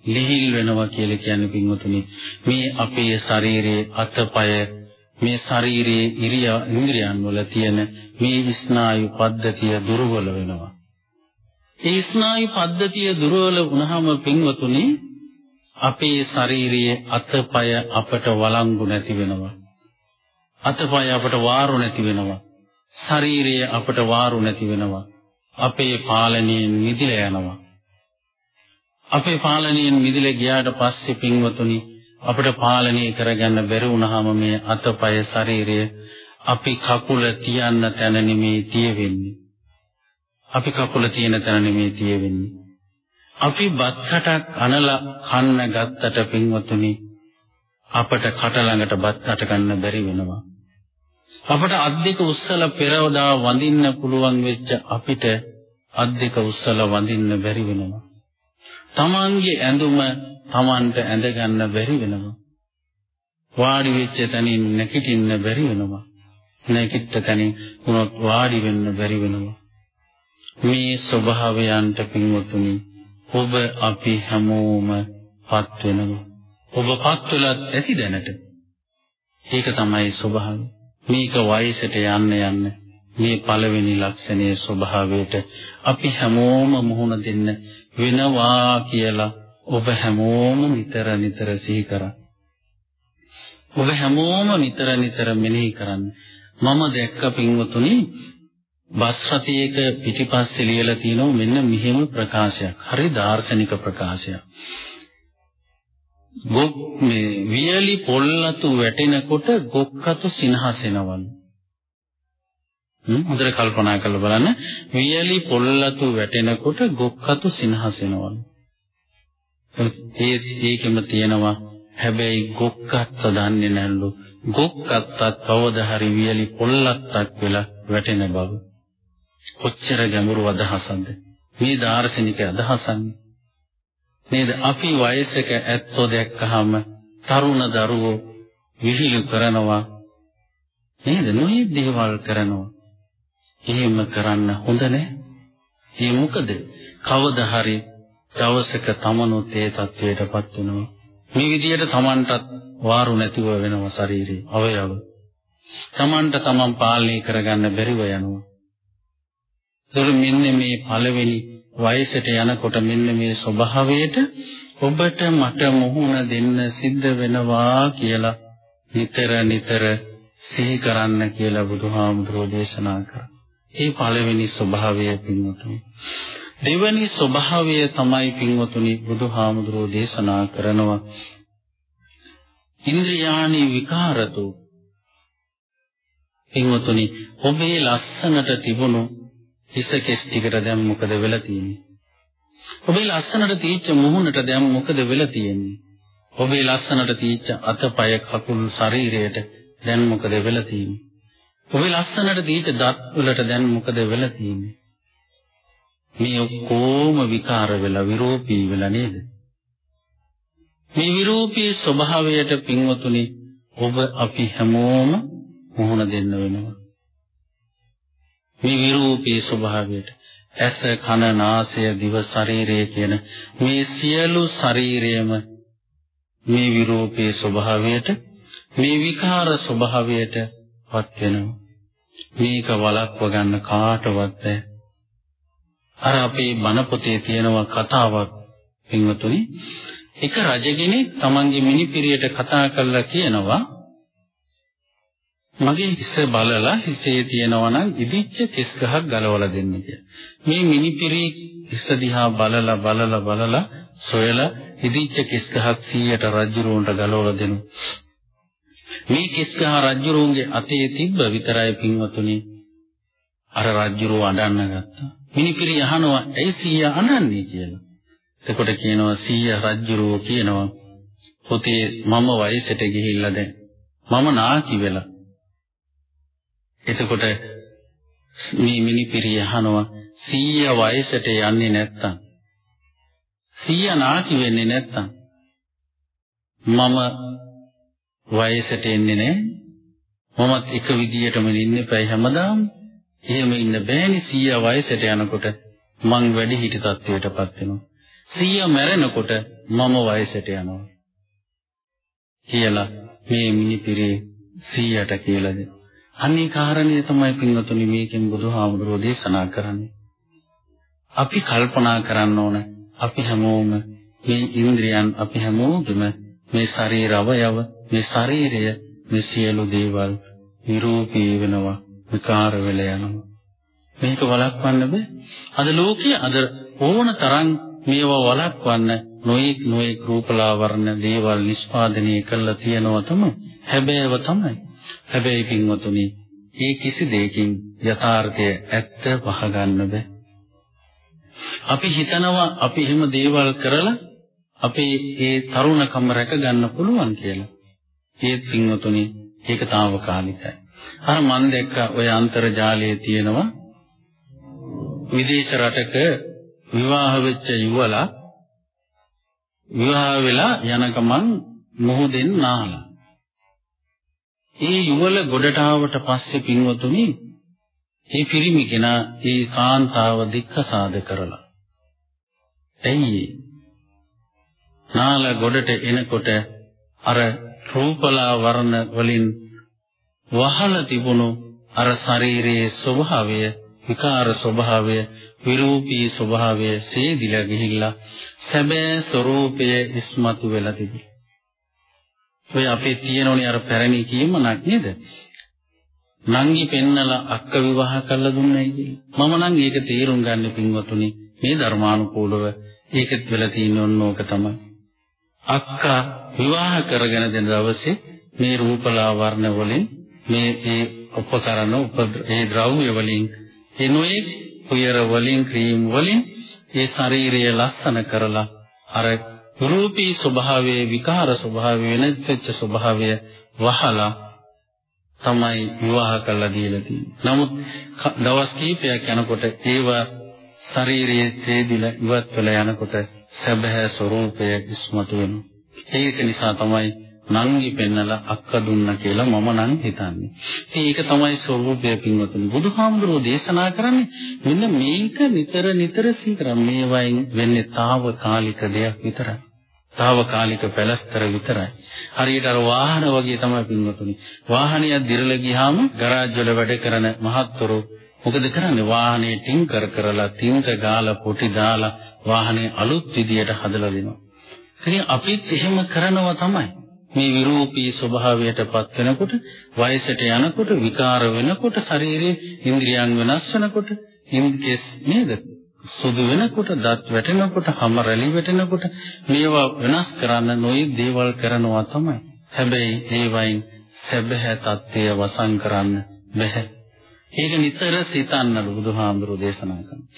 ලිහිල් වෙනවා කියලා කියන්නේ පින්වතුනි මේ අපේ ශරීරයේ අතපය මේ ශරීරයේ ඉරිය ඉන්ද්‍රියන් වල තියෙන මේ ස්නායු පද්ධතිය දුර්වල වෙනවා ඒ ස්නායු පද්ධතිය දුර්වල වුණාම පින්වතුනි අපේ ශරීරයේ අතපය අපට වළංගු නැති වෙනවා. අතපය අපට වාරු නැති වෙනවා. ශරීරය අපට වාරු නැති වෙනවා. අපේ පාලනයෙන් මිදිලා යනවා. අපේ පාලනයෙන් මිදිලා ගියාට පස්සේ පින්වතුනි අපිට පාලනය කරගන්න බැරි වුණාම මේ අතපය ශරීරය අපි කකුල තියන්න තැන නෙමේ තියෙන්නේ. අපි කකුල තියෙන තැන නෙමේ තියෙන්නේ. අපි බත් කටක් අනලා කන්න ගත්තට පින්වතුනි අපට කට ළඟට බත් කට ගන්න බැරි වෙනවා. අපට අද්දික උස්සල පෙරවදා වඳින්න පුළුවන් වෙච්ච අපිට අද්දික උස්සල වඳින්න බැරි වෙනවා. තමන්ගේ ඇඳුම තමන්ට ඇඳ ගන්න බැරි වෙනවා. වාඩි වෙච්ච තැනින් නැගිටින්න බැරි වෙනවා. නැගිට තැනින් උනොත් වාඩි වෙන්න බැරි වෙනවා. මේ ස්වභාවයන්ට පින්වතුනි ඔබ අපි හැමෝම පත් වෙනවා. ඔබ පත් වෙලත් ඇති දැනට. ඒක තමයි ස්වභාවය. මේක වයසට යන්න යන්න මේ පළවෙනි ලක්ෂණයේ ස්වභාවයට අපි හැමෝම මුහුණ දෙන්න වෙනවා කියලා ඔබ හැමෝම නිතර නිතර සිහි කරා. ඔබ හැමෝම නිතර නිතර මෙනෙහි කරන්න. මම දැක්ක පින්වතුනි බස් රථයක පිටිපස්සේ ලියලා තියෙනවා මෙන්න මෙහෙම ප්‍රකාශයක්. හරි දාර්ශනික ප්‍රකාශයක්. ගොක් මේ වියලි පොල්ලතු වැටෙනකොට ගොක්කතු සිනහසෙනවලු. හොඳට කල්පනා කරලා බලන්න. වියලි පොල්ලතු වැටෙනකොට ගොක්කතු සිනහසෙනවලු. ඒ ඒකෙම තියෙනවා. හැබැයි ගොක්කත්ත දන්නේ නැල්ලු. ගොක්කත්තත් කවදා හරි වියලි පොල්ලත්තක් වෙලා වැටෙන බව. කොච්චර ගැඹුරු අදහසක්ද? මේ දාර්ශනික අදහසන්නේ. නේද? අපි වයසක ඇත්තෝ දැක්කහම තරුණ දරුවෝ විහිළු කරනවා. නේද? නොයේ දේවල් කරනවා. එහෙම කරන්න හොඳ නැහැ ඒ මොකද? කවදා හරි දවසක තමනුත් ඒ තත්වයටපත් වෙනවා. මේ විදිහට Tamanටත් වාරු නැතිව වෙනවා ශරීරේ අවයව. Tamanට Taman පාලනය කරගන්න බැරිව යනවා. ඒතර මෙන්න මේ පළවෙනි වයසට යනකොට මෙන්න මේ ස්වභාවයට ඔබට මට මුහුණ දෙන්න සිද්ධ වෙනවා කියලා නිතර නිතර සිහි කරන්න කියලා බුදුහාමුදුරෝ දේශනා කරා. ඒ පළවෙනි ස්වභාවය පින්වතුනි. දෙවැනි ස්වභාවය තමයි පින්වතුනි බුදුහාමුදුරෝ දේශනා කරනවා. ඉන්ද්‍රියානි විකාරතු පින්වතුනි ඔබේ ලස්සනට තිබුණු හිස කෙස් ටිකට දැන් මොකද වෙලා තියෙන්නේ? ඔබේ ලස්සනට තීච්ච මුහුණට දැන් මොකද වෙලා තියෙන්නේ? ඔබේ ලස්සනට තීච්ච අතපය කකුල් ශරීරයට දැන් මොකද වෙලා තියෙන්නේ? ඔබේ ලස්සනට තීච්ච දත් වලට දැන් මොකද වෙලා තියෙන්නේ? මේ ඔක්කොම විකාර වෙලා විරෝපී වෙලා නේද? මේ විරූපී ස්වභාවයට පින්වතුනි ඔබ අපි හැමෝම මුහුණ දෙන්න වෙනවා. මේ විරූපී ස්වභාවයට ඇස කන නාසය දිව ශරීරය කියන මේ සියලු ශරීරයම මේ විරූපේ ස්වභාවයට මේ විකාර ස්වභාවයට පත් වෙනවා මේක වළක්ව ගන්න කාටවත් අර අපේ බණ පොතේ තියෙන කතාවක් පින්වතුනි එක රජගෙනෙක් තමන්ගේ මිනිපිරියට කතා කරලා කියනවා මගේ හිස බලලා හිසේ තියෙනවා නම් ඉදිච්ච කෙස් ගහක් ගලවලා දෙන්න කියලා. මේ මිනිපිරි හිස දිහා බලලා බලලා බලලා සොයලා ඉදිච්ච කෙස් ගහක් 100ට රජුරුවන්ට ගලවලා දෙනවා. මේ කෙස් ගහ රජුරුවන්ගේ අතේ තිබ්බ විතරයි පින්වතුනි. අර රජුරුව අඬන්න ගත්තා. මිනිපිරි අහනවා ඇයි 100 අඬන්නේ කියලා. එතකොට කියනවා 100 රජුරුව කියනවා පුතේ මම වයසට ගිහිල්ලා දැන් මම නාකි වෙලා. එතකොට මේ මිනිපිරිය අහනවා 100 වයසට යන්නේ නැත්තම්? 100 නාකි වෙන්නේ නැත්තම්? මම වයසට එන්නේ නැහැ මමත් එක විදියටම ඉන්නේ පැය හැමදාම එහෙම ඉන්න බෑනේ. 100 වයසට යනකොට මං වැඩි හිටි තත්වයටපත් වෙනවා. 100 මැරෙනකොට මම වයසට යනවා. කියලා මේ මිනිපිරේ 100ට කියලා දෙනවා. අන්නේ කාරණේ තමයි පින්වතුනි මේකෙන් බුදුහාමුදුරෝ දේශනා කරන්නේ. අපි කල්පනා කරන්න ඕන අපි හැමෝම මේ ඉන්ද්‍රියන් අපි හැමෝගෙම මේ ශරීර අවයව මේ ශරීරය මේ සියලු දේවල් විරූපී වෙනවා විකාර වෙලා යනවා. මේක වළක්වන්න බෑ. අද ලෝකයේ අද ඕන තරම් මේවා වළක්වන්න නොඑක් නොඑක් රූපලාවරණ දේවල් නිෂ්පාදනය කරලා තියෙනවා තමයි. හැබෑව තමයි. හැබැයි පින්වතුනි, මේ කිසි දෙයකින් යථාර්ථය ඇත්ත වහගන්න බෑ. අපි හිතනවා අපි එහෙම දේවල් කරලා අපේ ඒ තරුණකම රැක ගන්න පුළුවන් කියලා. ඒත් පින්වතුනි, ඒක తాවකාලිකයි. අර මම දැක්ක ඔය අන්තර්ජාලයේ තියෙනවා විදේශ රටක විවාහ වෙච්ච යුවලා විවාහ වෙලා යන ගමන් මොහොතෙන් නාලා. ඒ යුවල ගොඩට ආවට පස්සේ පින්වතුනි ඒ පිරිමි කෙනා ඒ කාන්තාව දික්කසාද කරලා එයි නාල ගොඩට එනකොට අර රූපලා වර්ණ වලින් වහල තිබුණු අර ශරීරයේ ස්වභාවය විකාර ස්වභාවය විරූපී ස්වභාවය සේදිලා ගිහිල්ලා සැබෑ ස්වરૂපය ඉස්මතු වෙලා තිබේ ඔය අපේ තියෙනෝනේ අර පැරණි කීමනක් නේද? නංගි පෙන්නලා අක්ක විවාහ කරලා දුන්නයි කියලා. මම නම් ඒක තේරුම් ගන්න පින්වතුනි මේ ධර්මානුකූලව ඒකෙත් වෙලා තියෙන ඕනෝක තමයි. අක්කා විවාහ කරගෙන දෙන දවසේ මේ රූපලා වර්ණ වලින් මේ ඒ උපකරණ උප ඒ ද්‍රව්‍ය වලින් එනොේ පුයර වලින් ක්‍රීම් වලින් ඒ ශරීරය ලස්සන කරලා අර රූපී ස්වභාවයේ විකාර ස්වභාවය වෙනස්ච්ච ස්වභාවය වහලා තමයි විවාහ කරලා දීලා තියෙන්නේ. නමුත් දවස් කිහිපයක් යනකොට ඒව ශාරීරියේ ඡේදිලා ඉවත් වෙලා යනකොට සැබෑ ස්වરૂපය ඉස්මතු වෙනවා. ඒක නිසා තමයි නංගි පෙන්නලා අක්ක දුන්න කියලා මම නම් හිතන්නේ. ඉතින් ඒක තමයි ස්වરૂපය පින්වතුනි. බුදුහාමුදුරෝ දේශනා කරන්නේ මෙන්න මේක නිතර නිතර සිතර මේ වයින් වෙන්නේ తాවකාලික දෙයක් විතරයි. తాවකාලික පැලස්තර විතරයි. හරියට අර වාහන වගේ තමයි පින්වතුනි. වාහනය දිරල ගියාම ගරාජ් වල වැඩ කරන මහත්වරු මොකද කරන්නේ? වාහනේ ටින්කර් කරලා තින්ත ගාලා පොටි දාලා වාහනේ අලුත් විදියට හදලා දෙනවා. ඉතින් අපිත් එහෙම කරනවා තමයි. මේ විරූපී ස්වභාවයටපත් වෙනකොට වයසට යනකොට විකාර වෙනකොට ශරීරයේ ඉන්ද්‍රියන් වෙනස් වෙනකොට ඉන්ද්‍රියස් නේද සුදු වෙනකොට දත් වැටෙනකොට හැම රැලි වැටෙනකොට මේවා වෙනස් කරන්න නොයි දේවල් කරනවා තමයි. හැබැයි ඒ වයින් සැබෑ தත්ත්වය වසන් කරන්න බැහැ. ඒක නිතර සිතන්නලු බුදුහාමුදුරෝ දේශනා කරනවා.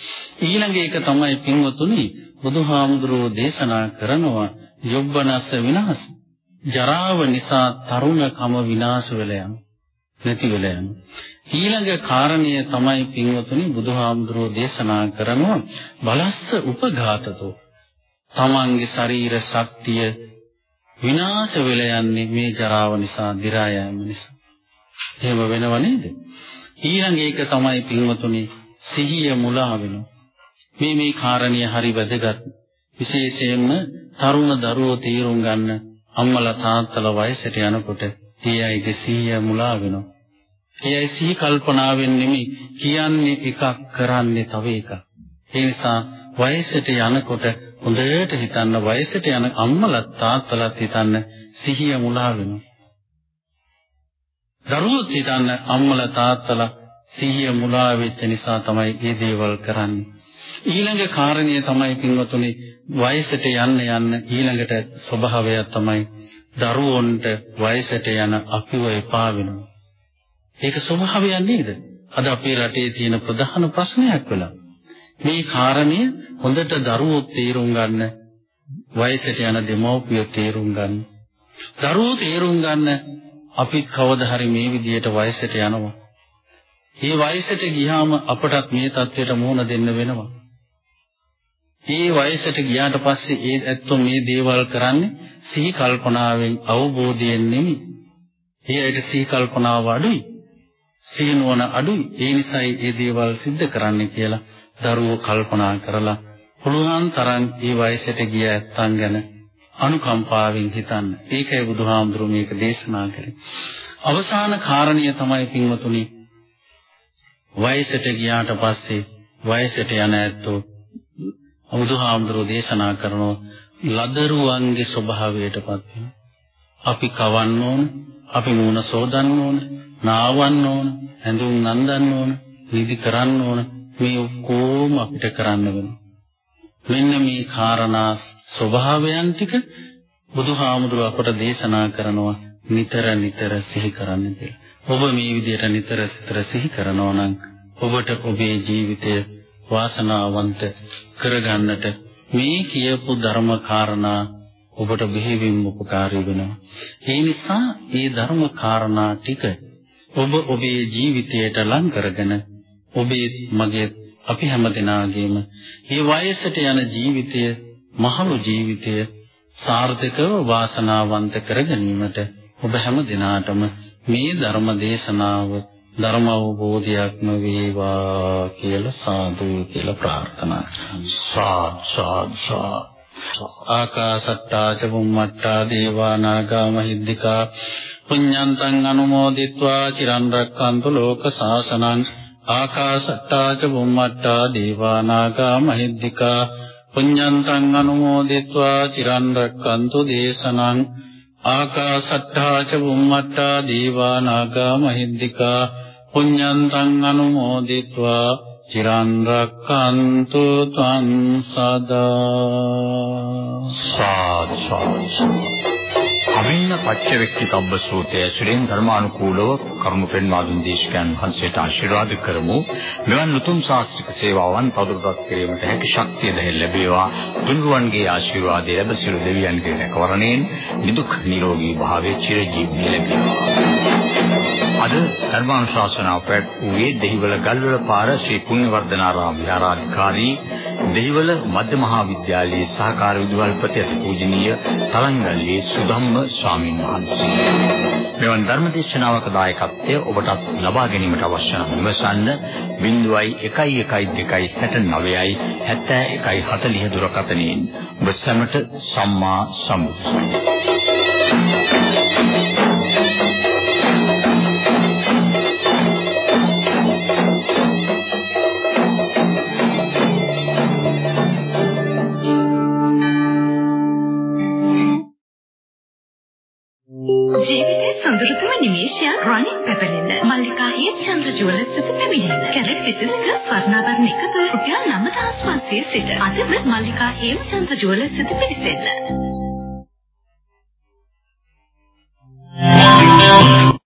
ඊළඟ එක තමයි පින්වතුනි බුදුහාමුදුරෝ දේශනා කරනවා යොබ්බනස්ස විනාශ. ජරාව නිසා තරුණකම විනාශ වෙලා යනවා. නැති වෙලා යනවා. ඊළඟ කාරණය තමයි පින්වතුනි බුදුහාමුදුරෝ දේශනා කරනවා බලස්ස උපඝාතතෝ. තමන්ගේ ශරීර ශක්තිය විනාශ වෙලා යන්නේ මේ ජරාව නිසා, දි รา යෑම නිසා. එහෙම වෙනව නේද? ඊළඟ එක තමයි පින්වතුනි සිහිය මුලා වෙනවා. මේ මේ කාරණිය හරි වැදගත්. විශේෂයෙන්ම තරුණ දරුවෝ තීරුම් ගන්න අම්මලා තාත්තලා වයසට යනකොට ඒ අයගේ සිහිය මුලා වෙනවා. ඒ අය සිහි කල්පනාවෙන් නෙමෙයි කියන්නේ එකක් කරන්නේ තව එකක්. ඒ නිසා වයසට යනකොට හොඳට හිතන්න වයසට යන අම්මලා තාත්තලාත් හිතන්න සිහිය මුලා වෙනවා. දරුවෝත් හිතන්න අම්මලා තාත්තලා සිහිය මුලා වෙච්ච නිසා තමයි මේ දේවල් කරන්නේ. ඊළඟ කාරණය තමයි පින්වතුනි වයසට යන්න යන්න ඊළඟට ස්වභාවය තමයි දරුවොන්ට වයසට යන අපිව එපා වෙනවා. ඒක ස්වභාවයක් නේද? අද අපේ රටේ තියෙන ප්‍රධාන ප්‍රශ්නයක් වෙලා. මේ කාරණය හොඳට දරුවෝ තේරුම් ගන්න වයසට යන දෙමව්පියෝ තේරුම් ගන්න. දරුවෝ තේරුම් ගන්න අපිත් කවදා හරි මේ විදියට වයසට යනවා. මේ වයසට ගියාම අපටත් මේ தത്വයට මුහුණ දෙන්න වෙනවා. මේ වයසට ගියාට පස්සේ ඒ ඇත්තෝ මේ දේවල් කරන්නේ සිහි කල්පනාවෙන් අවබෝධයෙන් නෙමෙයි. ඒ ඇයිට සිහි කල්පනාව අඩුයි. සීනුවන අඩුයි. ඒ නිසායි මේ දේවල් සිද්ධ කරන්නේ කියලා දරුවෝ කල්පනා කරලා පුළුවන් තරම් මේ වයසට ගිය ඇත්තන් ගැන අනුකම්පාවෙන් හිතන්න. ඒකයි බුදුහාමුදුරුවෝ මේක දේශනා කරේ. අවසාන කාරණිය තමයි පින්වතුනි වයසට ගියාට පස්සේ වයසට යන ඇත්තෝ බුදුහාමුදුරෝ දේශනා කරන ලදරුවන්ගේ ස්වභාවයටපත් වෙනවා. අපි කවන්න ඕන, අපි මූණ සෝදන්න ඕන, නාවන්න ඕන, ඇඳුම් නන්දන්න ඕන, නිදි කරන්න ඕන. මේ ඔක්කොම අපිට කරන්න වෙනවා. මෙන්න මේ කාරණා ස්වභාවයන් ටික බුදුහාමුදුරුව අපට දේශනා කරනවා නිතර නිතර සිහි කරන්න කියලා. ඔබ මේ විදිහට නිතර සිතර සිහි කරනවා නම් ඔබට ඔබේ ජීවිතය වාසනාවන්ත කරගන්නට මේ කියපු ධර්ම කාරණා ඔබට බෙහෙවින්ම උපකාරී වෙනවා. ඒ නිසා මේ ධර්ම කාරණා ටික ඔබ ඔබේ ජීවිතයට ලං කරගෙන ඔබේ මගේ අපි හැමදෙනාගේම මේ වයසට යන ජීවිතය මහලු ජීවිතය සාර්ථකව වාසනාවන්ත කර ගැනීමට ඔබ හැම දිනාටම මේ ධර්ම දේශනාව ධර්ම අවබෝධයක්ම වේවා කියලා සාදු කියලා ප්‍රාර්ථනා කරනවා. සාදු සාදු ආකාසට්ටා ච බුම්මට්ටා දේවා නාග මහිද්దికා. පුඤ්ඤන්තං අනුමෝදිත්වා. චිරන් රැක්කන්තු ලෝක සාසනං ආකාශට්ටා ච බුම්මට්ටා දේවා නාග මහිද්దికා පුඤ්ඤන්තං අනුමෝදිත्वा චිරන් රැක්කන්තු දේශනං ආකාශට්ඨා ච බුම්මට්ටා දීවා නාග මහිද්దికා පුඤ්ඤන්තං අනුමෝදිත्वा චිරන් රැක්කන්තු ත්වං සදා සාදු සාදු. අවින්න පච්චවෙක්කිතබ්බ සූත්‍රය ඇසුරෙන් ධර්මානුකූලව කරුණු පෙන්වා දුන් දේශකයන් වහන්සේට ආශිර්වාද කරමු. මෙවන් උතුම් ශාස්ත්‍රික සේවාවන් තවදුරටත් කිරීමට හැකි ශක්තිය දෙහෙල් ලැබේවා. තුන්රුවන්ගේ ආශිර්වාදය ලැබ සියලු දෙවියන්ගේ රැකවරණයෙන් නිදුක් නිරෝගී භාවයේ චිරජීවනය ලැබේවා. අද ධර්මානුශාසනාව පැවැත්වුවේ දෙහිවල ගල්වල පාර ශ්‍රී පුණ්‍යවර්ධනාරාම විහාරාධිකාරී දෙහිවල මධ්‍ය මහා විද්‍යාලයේ සහකාර විදුහල්පති අතිපූජනීය තරංගල්ලේ සුධම්ම ස්වාමීන් වහන්සේ. මෙවන් ධර්මදේශනාවක දායකත්වය ඔබටත් ලබා ගැනීමට අවශ්‍ය නම් විමසන්න 011269යි 7140 දුරකථනයෙන් ඔබ සැමට සම්මා සම්බුදු නිමේෂයන් විසිසක ස්වර්ණාභරණ එකතු රුපියල් 9500 සිට අදම මල්ලිකා හේමචන්ද්‍ර ජුවලර්ස් වෙත පිවිසෙන්න